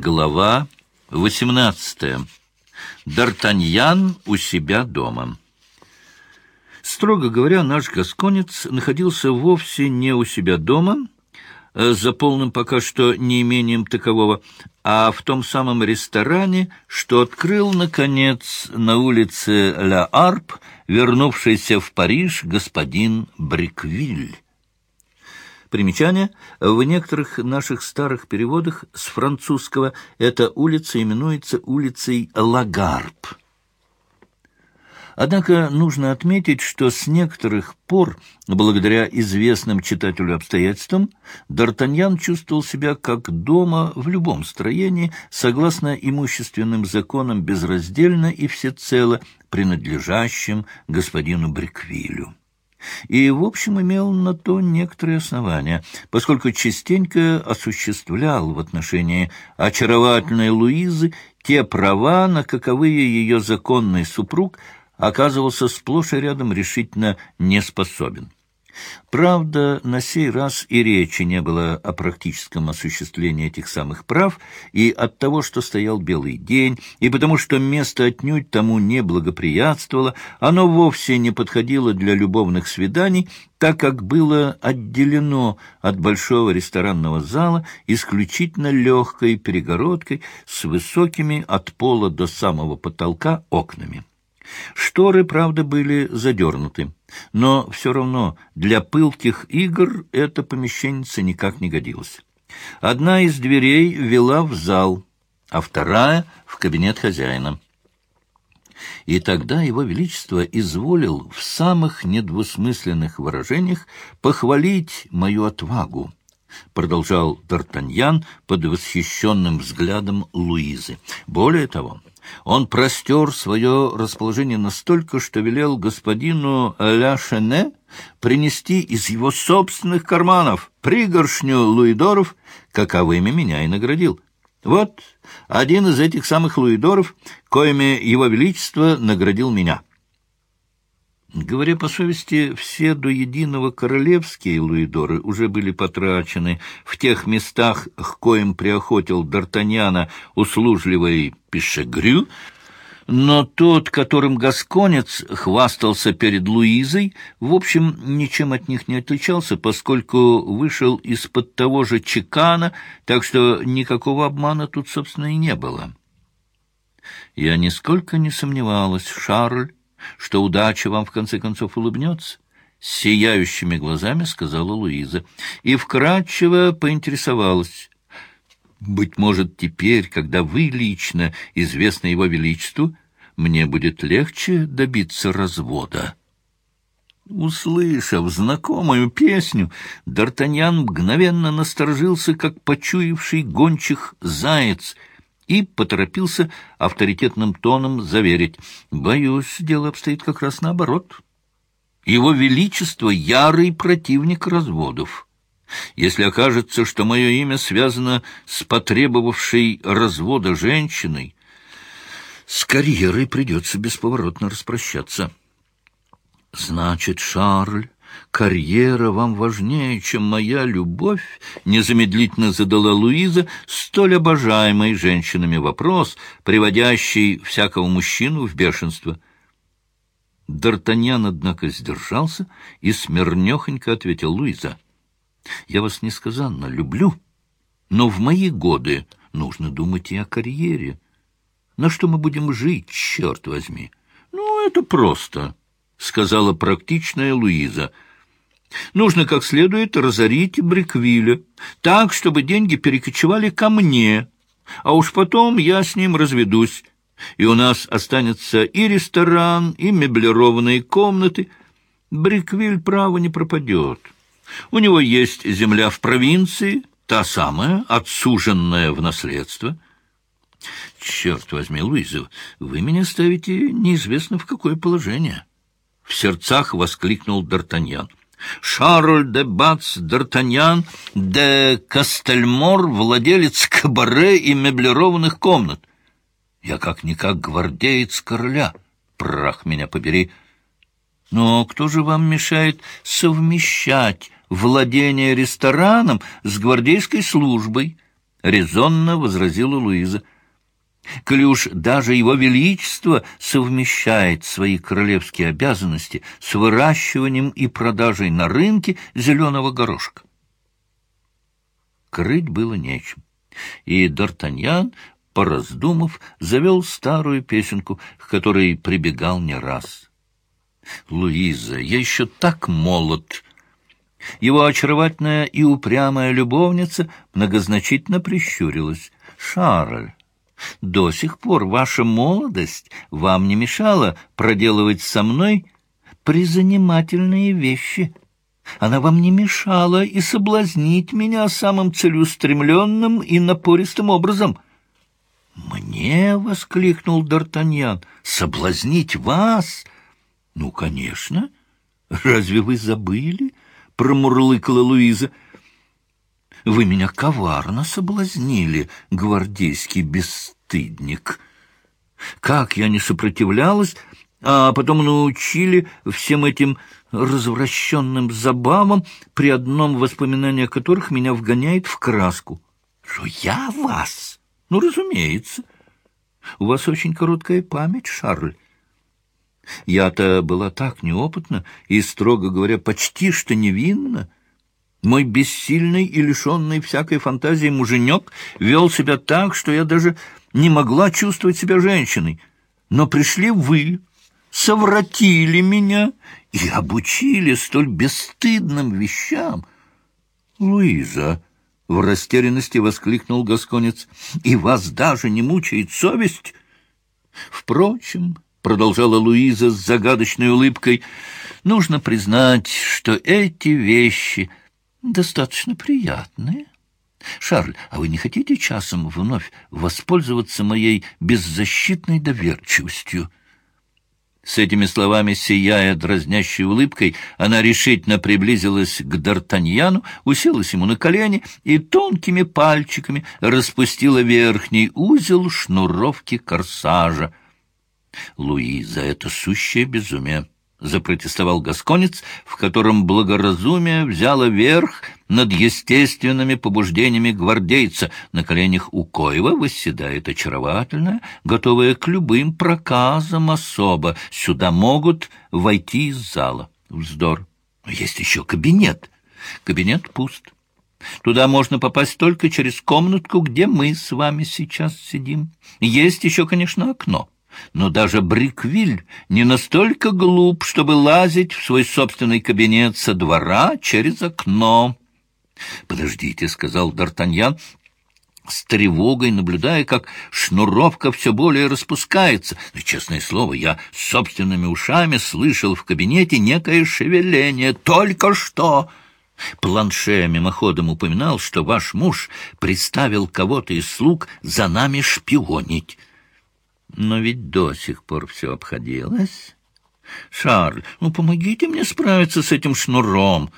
Глава 18. Д'Артаньян у себя дома. Строго говоря, наш гасконец находился вовсе не у себя дома, э, за полным пока что неимением такового, а в том самом ресторане, что открыл, наконец, на улице Ля Арп, вернувшийся в Париж господин Бриквиль. Примечание. В некоторых наших старых переводах с французского эта улица именуется улицей Лагарб. Однако нужно отметить, что с некоторых пор, благодаря известным читателю обстоятельствам, Д'Артаньян чувствовал себя как дома в любом строении, согласно имущественным законам безраздельно и всецело принадлежащим господину Бриквилю и, в общем, имел на то некоторые основания, поскольку частенько осуществлял в отношении очаровательной Луизы те права, на каковые ее законный супруг оказывался сплошь и рядом решительно не способен. Правда, на сей раз и речи не было о практическом осуществлении этих самых прав, и от того, что стоял белый день, и потому что место отнюдь тому не благоприятствовало, оно вовсе не подходило для любовных свиданий, так как было отделено от большого ресторанного зала исключительно легкой перегородкой с высокими от пола до самого потолка окнами. Шторы, правда, были задернуты, но все равно для пылких игр эта помещенница никак не годилась. Одна из дверей вела в зал, а вторая — в кабинет хозяина. И тогда его величество изволил в самых недвусмысленных выражениях похвалить мою отвагу, продолжал Д'Артаньян под восхищенным взглядом Луизы. Более того, он простер свое расположение настолько, что велел господину Ля Шене принести из его собственных карманов пригоршню луидоров, каковыми меня и наградил. Вот один из этих самых луидоров, коими его величество наградил меня». Говоря по совести, все до единого королевские луидоры уже были потрачены в тех местах, к коим приохотил Д'Артаньяна услужливый Пешегрю, но тот, которым Гасконец хвастался перед Луизой, в общем, ничем от них не отличался, поскольку вышел из-под того же чекана, так что никакого обмана тут, собственно, и не было. Я нисколько не сомневалась, Шарль, что удача вам в конце концов улыбнется. Сияющими глазами сказала Луиза и вкратчиво поинтересовалась. «Быть может, теперь, когда вы лично известны его величеству, мне будет легче добиться развода». Услышав знакомую песню, Д'Артаньян мгновенно насторожился, как почуявший гончих заяц — и поторопился авторитетным тоном заверить. «Боюсь, дело обстоит как раз наоборот. Его Величество — ярый противник разводов. Если окажется, что мое имя связано с потребовавшей развода женщиной, с карьерой придется бесповоротно распрощаться». «Значит, Шарль...» карьера вам важнее, чем моя любовь?» — незамедлительно задала Луиза столь обожаемый женщинами вопрос, приводящий всякого мужчину в бешенство. Д'Артаньян, однако, сдержался и смирнехонько ответил Луиза. «Я вас несказанно люблю, но в мои годы нужно думать и о карьере. На что мы будем жить, черт возьми? Ну, это просто». — сказала практичная Луиза. «Нужно как следует разорить Бриквиля, так, чтобы деньги перекочевали ко мне, а уж потом я с ним разведусь, и у нас останется и ресторан, и меблированные комнаты. Бриквиль, право, не пропадет. У него есть земля в провинции, та самая, отсуженная в наследство». «Черт возьми, Луиза, вы меня ставите неизвестно в какое положение». В сердцах воскликнул Д'Артаньян. Шарль де Бац Д'Артаньян де Кастельмор, владелец кабаре и меблированных комнат. Я как-никак гвардеец короля, прах меня побери. Но кто же вам мешает совмещать владение рестораном с гвардейской службой? — резонно возразила Луиза. Уж даже его величество совмещает свои королевские обязанности с выращиванием и продажей на рынке зеленого горошка. Крыть было нечем, и Д'Артаньян, пораздумав, завел старую песенку, к которой прибегал не раз. «Луиза, я еще так молод!» Его очаровательная и упрямая любовница многозначительно прищурилась. «Шарль, до сих пор ваша молодость вам не мешала проделывать со мной призанимательные вещи. Она вам не мешала и соблазнить меня самым целеустремленным и напористым образом». «Мне?» — воскликнул Д'Артаньян. «Соблазнить вас?» «Ну, конечно. Разве вы забыли?» — промурлыкала Луиза. Вы меня коварно соблазнили, гвардейский бесстыдник. Как я не сопротивлялась, а потом научили всем этим развращенным забавам, при одном воспоминании о которых меня вгоняет в краску. Что я вас? Ну, разумеется. У вас очень короткая память, Шарль. Я-то была так неопытна и, строго говоря, почти что невинна. Мой бессильный и лишенный всякой фантазии муженек вел себя так, что я даже не могла чувствовать себя женщиной. Но пришли вы, совратили меня и обучили столь бесстыдным вещам. Луиза, — в растерянности воскликнул Гасконец, — и вас даже не мучает совесть? Впрочем, — продолжала Луиза с загадочной улыбкой, — нужно признать, что эти вещи — достаточно приятные. Шарль, а вы не хотите часом вновь воспользоваться моей беззащитной доверчивостью? С этими словами, сияя дразнящей улыбкой, она решительно приблизилась к Д'Артаньяну, уселась ему на колени и тонкими пальчиками распустила верхний узел шнуровки корсажа. Луиза, это сущее безумие. — запротестовал Гасконец, в котором благоразумие взяло верх над естественными побуждениями гвардейца. На коленях у Коева восседает очаровательная, готовая к любым проказам особо. Сюда могут войти из зала. Вздор. Есть еще кабинет. Кабинет пуст. Туда можно попасть только через комнатку, где мы с вами сейчас сидим. Есть еще, конечно, окно но даже Бриквиль не настолько глуп, чтобы лазить в свой собственный кабинет со двора через окно. — Подождите, — сказал Д'Артаньян, с тревогой наблюдая, как шнуровка все более распускается. Но, честное слово, я собственными ушами слышал в кабинете некое шевеление. Только что... Планше мимоходом упоминал, что ваш муж представил кого-то из слуг за нами шпионить. Но ведь до сих пор все обходилось. Шарль, ну помогите мне справиться с этим шнуром.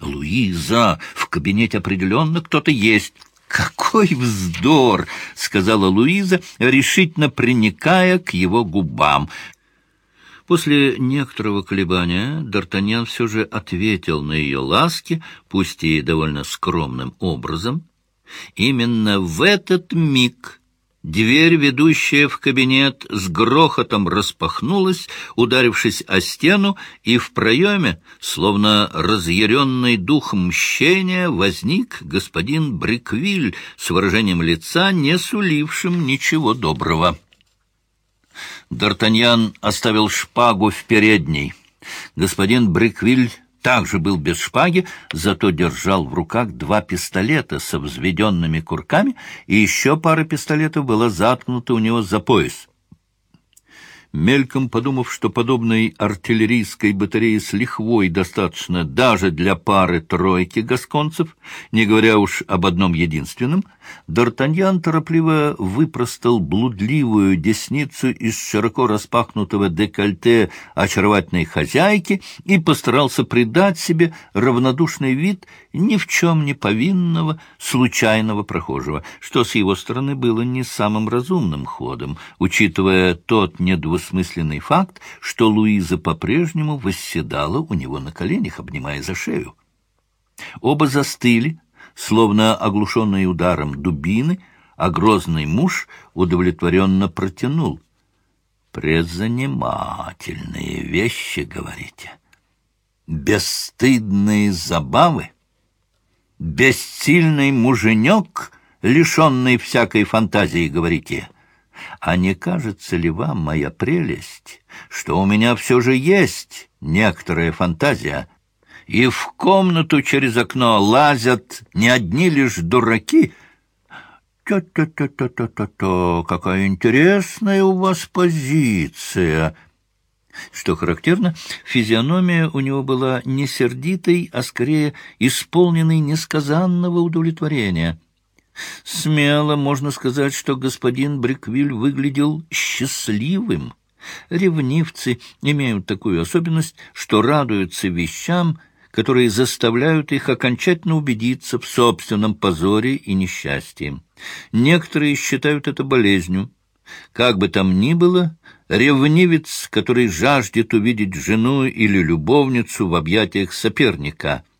Луиза, в кабинете определенно кто-то есть. «Какой вздор!» — сказала Луиза, решительно приникая к его губам. После некоторого колебания Д'Артаньян все же ответил на ее ласки, пусть и довольно скромным образом. Именно в этот миг Дверь, ведущая в кабинет, с грохотом распахнулась, ударившись о стену, и в проеме, словно разъяренный дух мщения, возник господин Бриквиль с выражением лица, не сулившим ничего доброго. Д'Артаньян оставил шпагу в передней. Господин Бриквиль также был без шпаги, зато держал в руках два пистолета со взведенными курками, и еще пара пистолетов была заткнута у него за пояс. Мельком подумав, что подобной артиллерийской батареи с лихвой достаточно даже для пары-тройки гасконцев, не говоря уж об одном единственном, Д'Артаньян торопливо выпростал блудливую десницу из широко распахнутого декольте очаровательной хозяйки и постарался придать себе равнодушный вид ни в чем не повинного случайного прохожего, что с его стороны было не самым разумным ходом, учитывая тот недвусмысленный факт, что Луиза по-прежнему восседала у него на коленях, обнимая за шею. Оба застыли, словно оглушенный ударом дубины, а грозный муж удовлетворенно протянул. «Презанимательные вещи, говорите? Бесстыдные забавы? Бессильный муженек, лишенный всякой фантазии, говорите?» А не кажется ли вам, моя прелесть, что у меня все же есть некоторая фантазия, и в комнату через окно лазят не одни лишь дураки. Та-та-та-та-та-та, какая интересная у вас позиция!» Что характерно, физиономия у него была не сердитой, а скорее исполненной несказанного удовлетворения. Смело можно сказать, что господин Бриквиль выглядел счастливым. Ревнивцы имеют такую особенность, что радуются вещам, которые заставляют их окончательно убедиться в собственном позоре и несчастье. Некоторые считают это болезнью. Как бы там ни было, ревнивец, который жаждет увидеть жену или любовницу в объятиях соперника —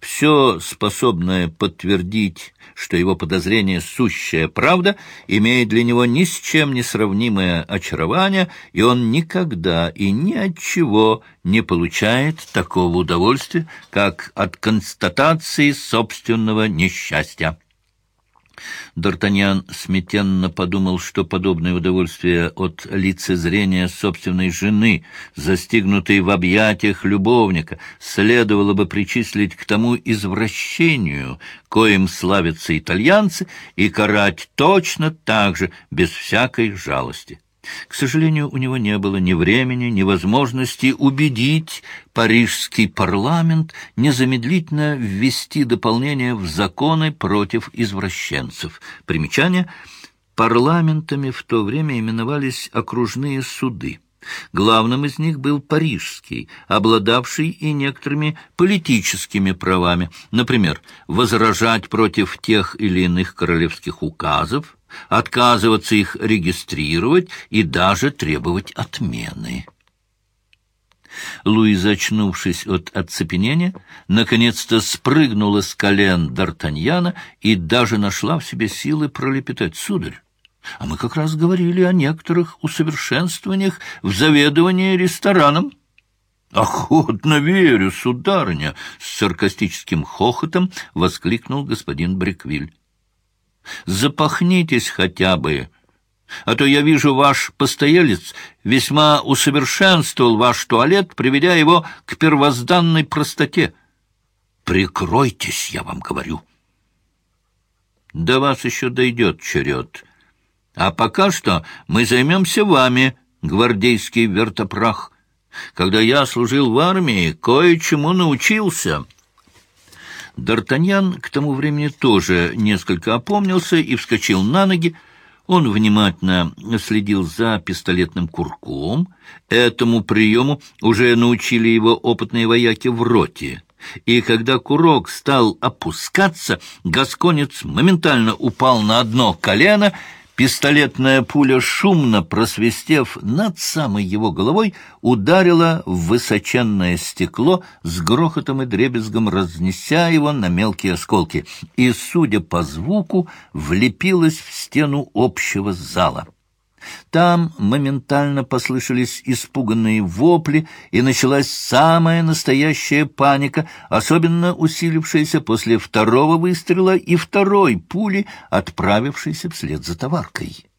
все способное подтвердить, что его подозрение — сущая правда, имеет для него ни с чем не сравнимое очарование, и он никогда и ни от чего не получает такого удовольствия, как от констатации собственного несчастья. Д'Артаньян смятенно подумал, что подобное удовольствие от лицезрения собственной жены, застигнутой в объятиях любовника, следовало бы причислить к тому извращению, коим славятся итальянцы, и карать точно так же, без всякой жалости. К сожалению, у него не было ни времени, ни возможности убедить парижский парламент незамедлительно ввести дополнение в законы против извращенцев. Примечание. Парламентами в то время именовались окружные суды. Главным из них был парижский, обладавший и некоторыми политическими правами, например, возражать против тех или иных королевских указов, отказываться их регистрировать и даже требовать отмены. Луиза, очнувшись от оцепенения, наконец-то спрыгнула с колен Д'Артаньяна и даже нашла в себе силы пролепетать. «Сударь, а мы как раз говорили о некоторых усовершенствованиях в заведовании рестораном». «Охотно верю, сударыня!» — с саркастическим хохотом воскликнул господин Бриквиль. Запахнитесь хотя бы, а то я вижу, ваш постоялец весьма усовершенствовал ваш туалет, приведя его к первозданной простоте. Прикройтесь, я вам говорю. До вас еще дойдет черед. А пока что мы займемся вами, гвардейский вертопрах. Когда я служил в армии, кое-чему научился». Д'Артаньян к тому времени тоже несколько опомнился и вскочил на ноги. Он внимательно следил за пистолетным курком. Этому приему уже научили его опытные вояки в роте. И когда курок стал опускаться, гасконец моментально упал на одно колено — Пистолетная пуля, шумно просвистев над самой его головой, ударила в высоченное стекло с грохотом и дребезгом, разнеся его на мелкие осколки, и, судя по звуку, влепилась в стену общего зала. Там моментально послышались испуганные вопли, и началась самая настоящая паника, особенно усилившаяся после второго выстрела и второй пули, отправившейся вслед за товаркой.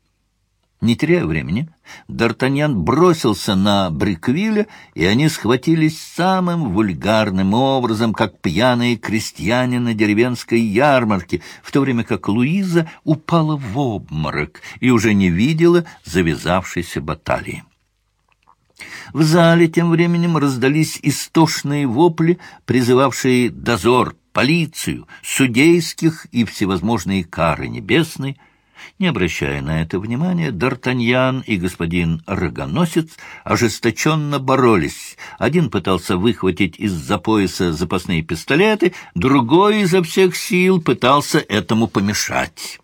Не теряя времени, Д'Артаньян бросился на Бриквиля, и они схватились самым вульгарным образом, как пьяные крестьяне на деревенской ярмарке, в то время как Луиза упала в обморок и уже не видела завязавшейся баталии. В зале тем временем раздались истошные вопли, призывавшие дозор, полицию, судейских и всевозможные кары небесные — не обращая на это внимания, Д'Артаньян и господин Рогоносец ожесточенно боролись. Один пытался выхватить из-за пояса запасные пистолеты, другой изо всех сил пытался этому помешать.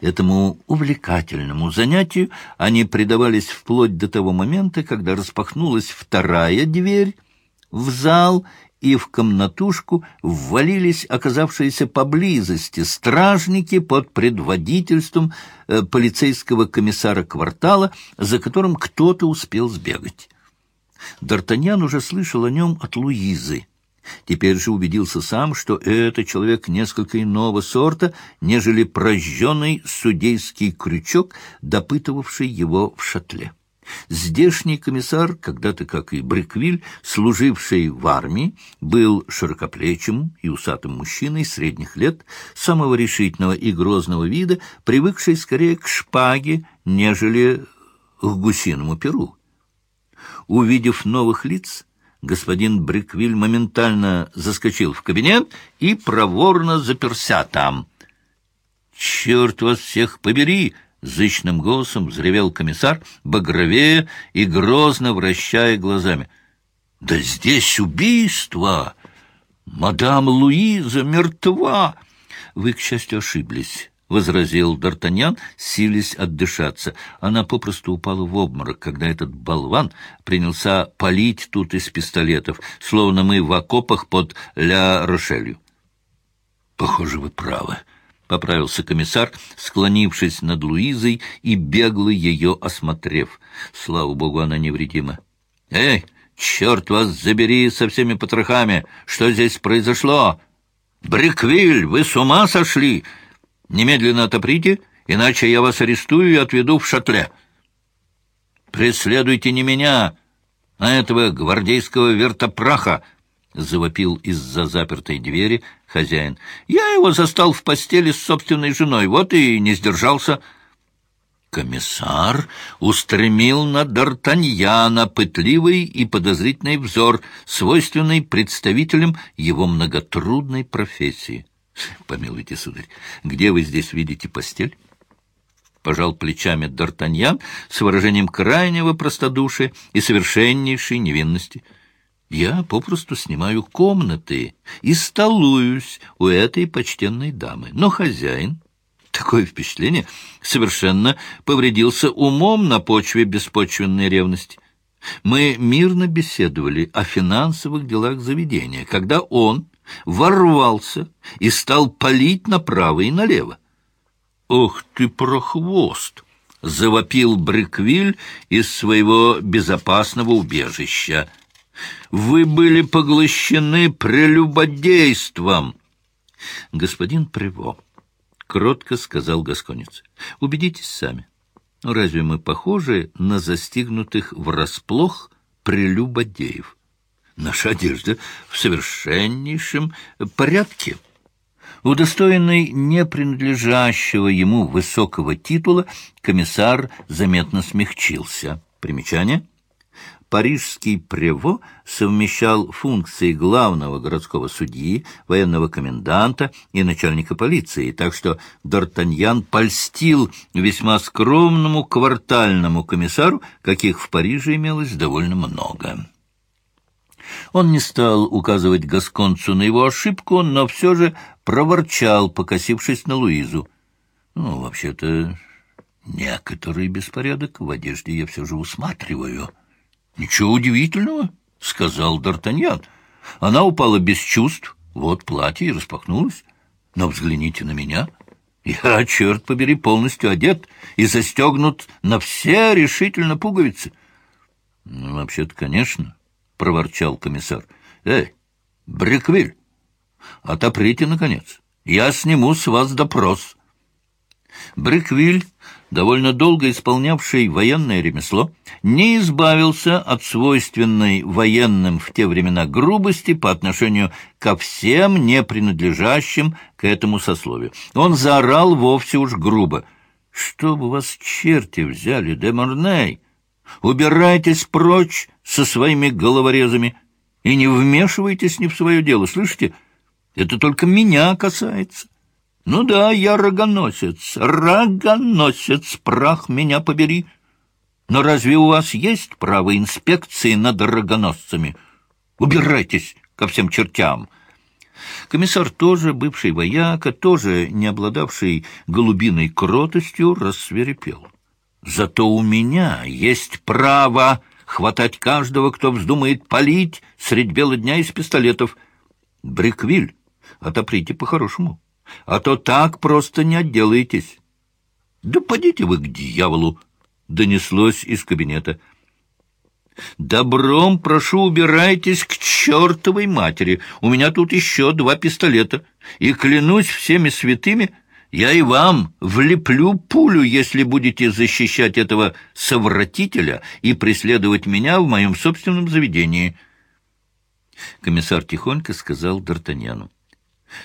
Этому увлекательному занятию они предавались вплоть до того момента, когда распахнулась вторая дверь в зал, и в комнатушку ввалились оказавшиеся поблизости стражники под предводительством э, полицейского комиссара квартала, за которым кто-то успел сбегать. Д'Артаньян уже слышал о нем от Луизы. Теперь же убедился сам, что это человек несколько иного сорта, нежели прожженный судейский крючок, допытывавший его в шатле. Здешний комиссар, когда-то, как и Бриквиль, служивший в армии, был широкоплечим и усатым мужчиной средних лет, самого решительного и грозного вида, привыкший скорее к шпаге, нежели к гусиному перу. Увидев новых лиц, господин Бриквиль моментально заскочил в кабинет и проворно заперся там. «Черт вас всех побери!» — зычным голосом взревел комиссар, багровея и грозно вращая глазами. «Да здесь убийство! Мадам Луиза мертва!» «Вы, к счастью, ошиблись» возразил Д'Артаньян, силясь отдышаться. Она попросту упала в обморок, когда этот болван принялся палить тут из пистолетов, словно мы в окопах под Ля-Рошелью. — Похоже, вы правы, — поправился комиссар, склонившись над Луизой и бегло ее осмотрев. Слава богу, она невредима. — Эй, черт вас забери со всеми потрохами! Что здесь произошло? — Бриквиль, вы с ума сошли? — Немедленно отоприте, иначе я вас арестую и отведу в шатле. Преследуйте не меня, а этого гвардейского вертопраха, — завопил из-за запертой двери хозяин. Я его застал в постели с собственной женой, вот и не сдержался. Комиссар устремил на Д'Артаньяна пытливый и подозрительный взор, свойственный представителям его многотрудной профессии. Помилуйте, сударь, где вы здесь видите постель? Пожал плечами Д'Артаньян с выражением крайнего простодушия и совершеннейшей невинности. Я попросту снимаю комнаты и столуюсь у этой почтенной дамы. Но хозяин, такое впечатление, совершенно повредился умом на почве беспочвенной ревности. Мы мирно беседовали о финансовых делах заведения, когда он ворвался и стал палить направо и налево. «Ох ты, прохвост!» — завопил Бриквиль из своего безопасного убежища. «Вы были поглощены прелюбодейством!» «Господин Приво», — кротко сказал Гасконец, — «убедитесь сами. Разве мы похожи на застигнутых врасплох прелюбодеев?» Наша одежда в совершеннейшем порядке. Удостоенный не принадлежащего ему высокого титула, комиссар заметно смягчился. Примечание. Парижский Прево совмещал функции главного городского судьи, военного коменданта и начальника полиции, так что Д'Артаньян польстил весьма скромному квартальному комиссару, каких в Париже имелось довольно много. Он не стал указывать Гасконцу на его ошибку, но все же проворчал, покосившись на Луизу. «Ну, вообще-то, некоторый беспорядок в одежде я все же усматриваю». «Ничего удивительного», — сказал Д'Артаньян. «Она упала без чувств, вот платье и распахнулось. Но взгляните на меня». Я, черт побери, полностью одет и застегнут на все решительно пуговицы. Ну, вообще-то, конечно, проворчал комиссар. «Эй, Бриквиль, отоприте, наконец. Я сниму с вас допрос». Бриквиль, довольно долго исполнявший военное ремесло, не избавился от свойственной военным в те времена грубости по отношению ко всем не принадлежащим к этому сословию. Он заорал вовсе уж грубо. «Чтоб вас черти взяли, де Морней! Убирайтесь прочь со своими головорезами и не вмешивайтесь не в свое дело, слышите? Это только меня касается. Ну да, я рогоносец, рогоносец, прах меня побери. Но разве у вас есть право инспекции над рогоносцами? Убирайтесь ко всем чертям. Комиссар тоже, бывший вояка, тоже не обладавший голубиной кротостью, рассверепел. Зато у меня есть право хватать каждого, кто вздумает палить средь бела дня из пистолетов. Бриквиль, отоприте по-хорошему, а то так просто не отделаетесь. Да подите вы к дьяволу! — донеслось из кабинета. «Добром прошу, убирайтесь к чертовой матери. У меня тут еще два пистолета. И клянусь всеми святыми, я и вам влеплю пулю, если будете защищать этого совратителя и преследовать меня в моем собственном заведении». Комиссар тихонько сказал Д'Артаньяну.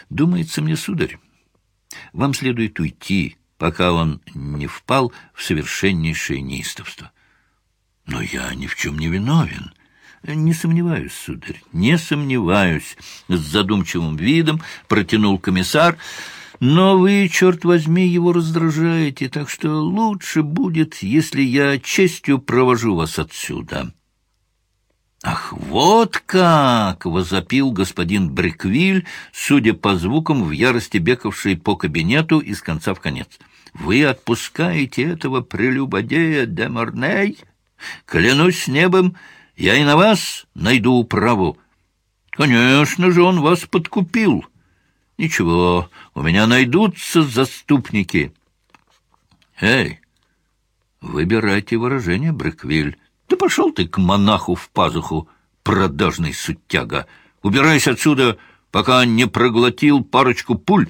«Думается мне, сударь, вам следует уйти, пока он не впал в совершеннейшее неистовство». «Но я ни в чем не виновен». «Не сомневаюсь, сударь, не сомневаюсь», — с задумчивым видом протянул комиссар, — но вы, черт возьми, его раздражаете, так что лучше будет, если я честью провожу вас отсюда». «Ах, вот как!» — возопил господин Бриквиль, судя по звукам, в ярости бекавший по кабинету из конца в конец. «Вы отпускаете этого прелюбодея де Морней? Клянусь небом, я и на вас найду управу. Конечно же, он вас подкупил». Ничего, у меня найдутся заступники. Эй, выбирайте выражение, Бреквиль. Да пошел ты к монаху в пазуху, продажный сутяга. Убирайся отсюда, пока не проглотил парочку пуль.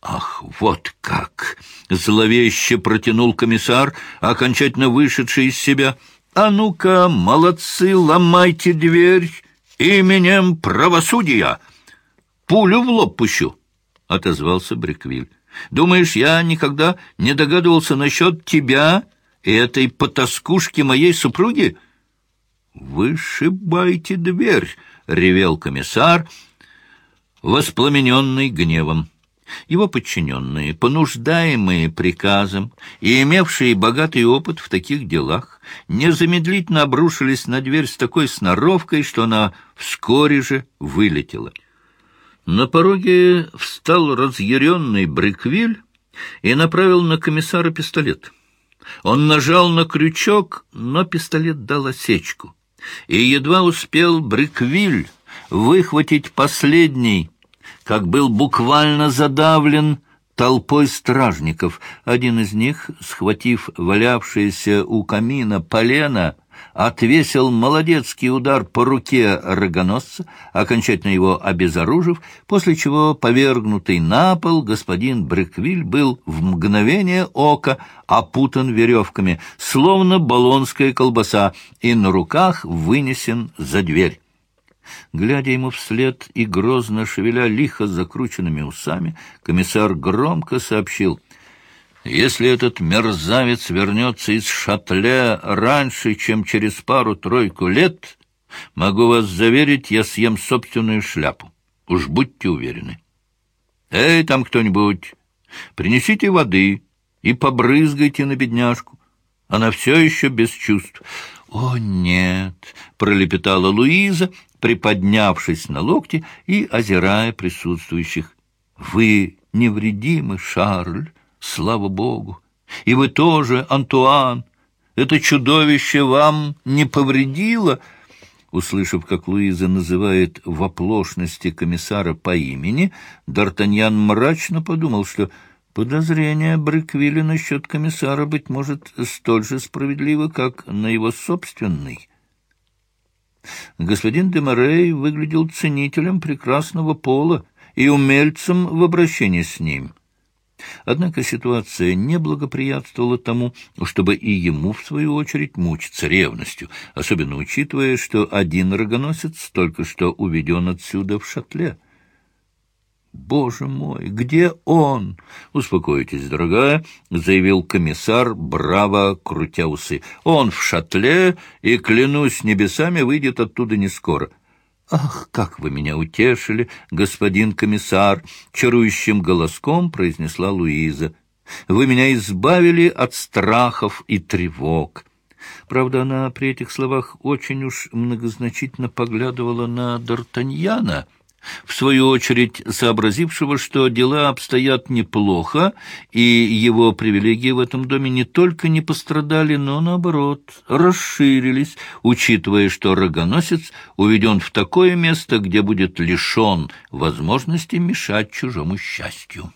Ах, вот как! Зловеще протянул комиссар, окончательно вышедший из себя. А ну-ка, молодцы, ломайте дверь именем правосудия! пулю в лоб пущу, — отозвался Бриквиль. — Думаешь, я никогда не догадывался насчет тебя и этой потаскушки моей супруги? — Вышибайте дверь, — ревел комиссар, воспламененный гневом. Его подчиненные, понуждаемые приказом и имевшие богатый опыт в таких делах, незамедлительно обрушились на дверь с такой сноровкой, что она вскоре же вылетела. На пороге встал разъяренный Бриквиль и направил на комиссара пистолет. Он нажал на крючок, но пистолет дал осечку. И едва успел Бриквиль выхватить последний, как был буквально задавлен толпой стражников. Один из них, схватив валявшееся у камина полено, отвесил молодецкий удар по руке рогоносца, окончательно его обезоружив, после чего, повергнутый на пол, господин Бреквиль был в мгновение ока опутан веревками, словно болонская колбаса, и на руках вынесен за дверь. Глядя ему вслед и грозно шевеля лихо закрученными усами, комиссар громко сообщил — если этот мерзавец вернется из шатле раньше, чем через пару-тройку лет, могу вас заверить, я съем собственную шляпу. Уж будьте уверены. Эй, там кто-нибудь, принесите воды и побрызгайте на бедняжку. Она все еще без чувств. «О, нет!» — пролепетала Луиза, приподнявшись на локте и озирая присутствующих. «Вы невредимы, Шарль!» Слава Богу! И вы тоже, Антуан! Это чудовище вам не повредило?» Услышав, как Луиза называет в оплошности комиссара по имени, Д'Артаньян мрачно подумал, что подозрение Брыквилля насчет комиссара, быть может, столь же справедливо, как на его собственный. Господин де Морей выглядел ценителем прекрасного пола и умельцем в обращении с ним — Однако ситуация не благоприятствовала тому, чтобы и ему, в свою очередь, мучиться ревностью, особенно учитывая, что один рогоносец только что уведен отсюда в шатле. «Боже мой, где он?» «Успокойтесь, дорогая», — заявил комиссар, браво крутя усы. «Он в шатле, и, клянусь небесами, выйдет оттуда не скоро». «Ах, как вы меня утешили, господин комиссар!» — чарующим голоском произнесла Луиза. «Вы меня избавили от страхов и тревог». Правда, она при этих словах очень уж многозначительно поглядывала на Д'Артаньяна, в свою очередь сообразившего, что дела обстоят неплохо, и его привилегии в этом доме не только не пострадали, но, наоборот, расширились, учитывая, что рогоносец уведен в такое место, где будет лишен возможности мешать чужому счастью.